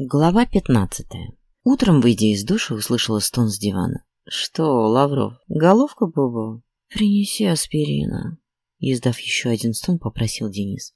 Глава 15. Утром, выйдя из душа, услышала стон с дивана. «Что, Лавров, головка Бобова?» «Принеси аспирина», — издав еще один стон, попросил Денис.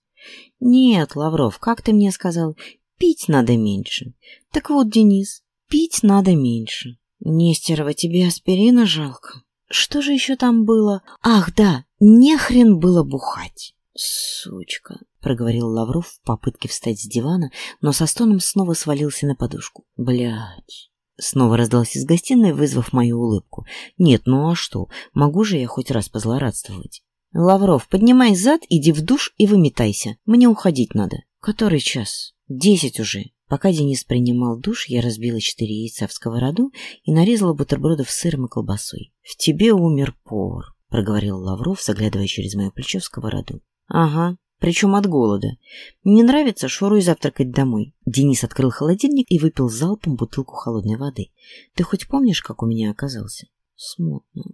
«Нет, Лавров, как ты мне сказал, пить надо меньше. Так вот, Денис, пить надо меньше. Нестерова, тебе аспирина жалко? Что же еще там было? Ах, да, не хрен было бухать». «Сучка, проговорил Лавров в попытке встать с дивана, но со стоном снова свалился на подушку. Блядь! Снова раздался из гостиной, вызвав мою улыбку. «Нет, ну а что? Могу же я хоть раз позлорадствовать?» «Лавров, поднимай зад, иди в душ и выметайся. Мне уходить надо». «Который час?» «Десять уже». Пока Денис принимал душ, я разбила четыре яйца в сковороду и нарезала бутербродов с сыром и колбасой. «В тебе умер повар», — проговорил Лавров, заглядывая через мое плечо в сковороду. «Ага, причем от голода. Не нравится, шуруй завтракать домой. Денис открыл холодильник и выпил залпом бутылку холодной воды. Ты хоть помнишь, как у меня оказался? Смутно.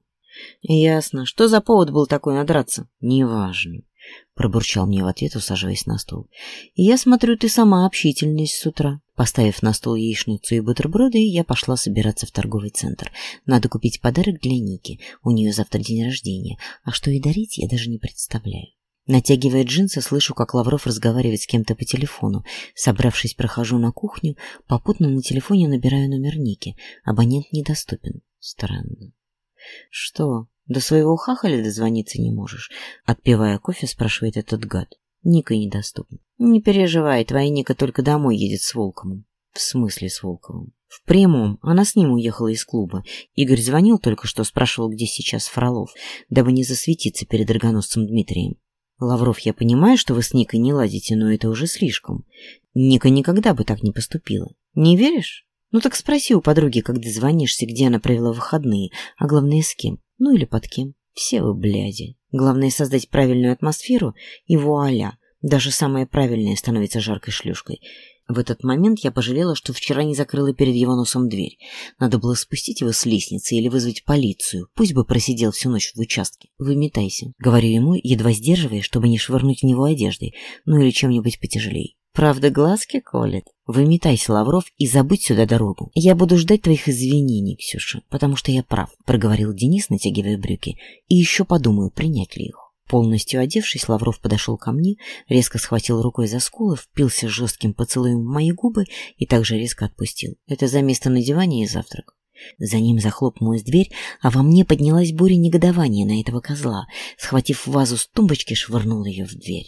Ясно. Что за повод был такой надраться? Неважно. Пробурчал мне в ответ, усаживаясь на стол. Я смотрю, ты сама общительность с утра. Поставив на стол яичницу и бутерброды, я пошла собираться в торговый центр. Надо купить подарок для Ники. У нее завтра день рождения. А что ей дарить, я даже не представляю. Натягивая джинсы, слышу, как Лавров разговаривает с кем-то по телефону. Собравшись, прохожу на кухню, попутно на телефоне набираю номер Ники. Абонент недоступен. Странно. «Что, до своего хахаля дозвониться не можешь?» Отпивая кофе, спрашивает этот гад. Ника недоступна. «Не переживай, твоя Ника только домой едет с Волковым». «В смысле с Волковым?» «В прямом. Она с ним уехала из клуба. Игорь звонил только что, спрашивал, где сейчас Фролов, дабы не засветиться перед рогоносцем Дмитрием». «Лавров, я понимаю, что вы с Никой не ладите, но это уже слишком. Ника никогда бы так не поступила. Не веришь? Ну так спроси у подруги, когда звонишься, где она провела выходные, а главное, с кем. Ну или под кем. Все вы бляди. Главное создать правильную атмосферу и вуаля. Даже самая правильная становится жаркой шлюшкой. В этот момент я пожалела, что вчера не закрыла перед его носом дверь. Надо было спустить его с лестницы или вызвать полицию. Пусть бы просидел всю ночь в участке. «Выметайся», — говорю ему, едва сдерживая, чтобы не швырнуть в него одеждой, ну или чем-нибудь потяжелее. «Правда, глазки колет?» «Выметайся, Лавров, и забыть сюда дорогу. Я буду ждать твоих извинений, Ксюша, потому что я прав», — проговорил Денис, натягивая брюки, «и еще подумаю, принять ли их». Полностью одевшись, Лавров подошел ко мне, резко схватил рукой за скулы, впился жестким поцелуем в мои губы и также резко отпустил. Это за место на диване и завтрак. За ним захлопнулась дверь, а во мне поднялась буря негодования на этого козла. Схватив вазу с тумбочки, швырнул ее в дверь.